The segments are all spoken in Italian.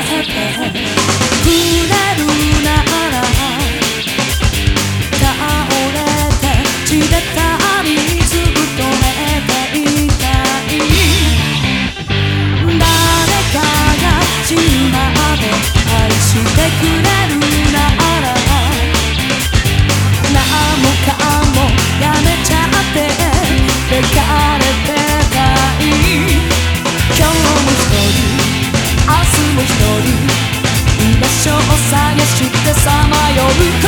head. ぶか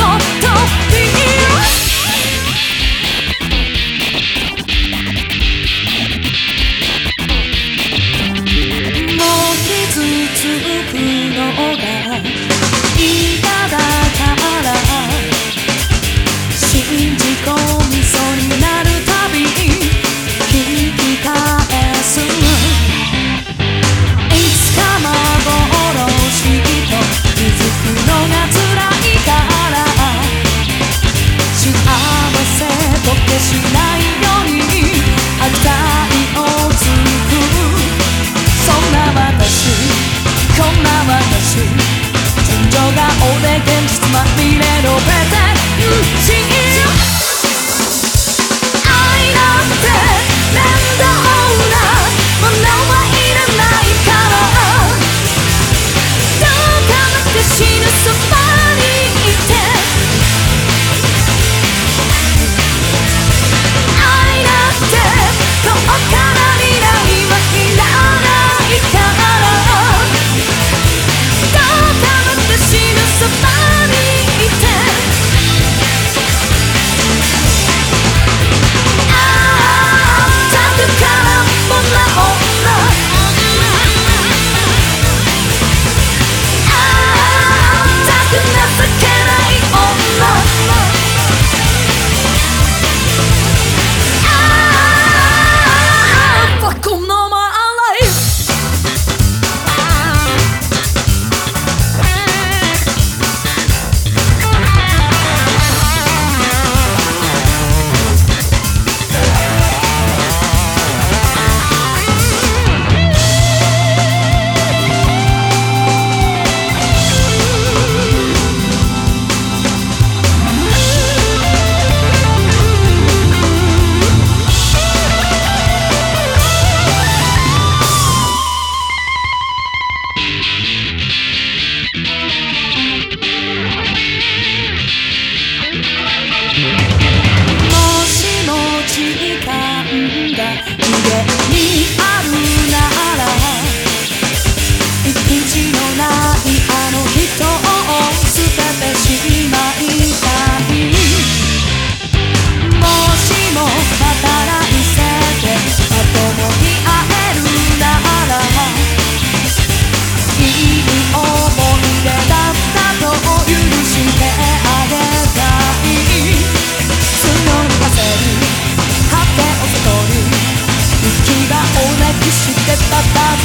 れのペテン愛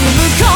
向こう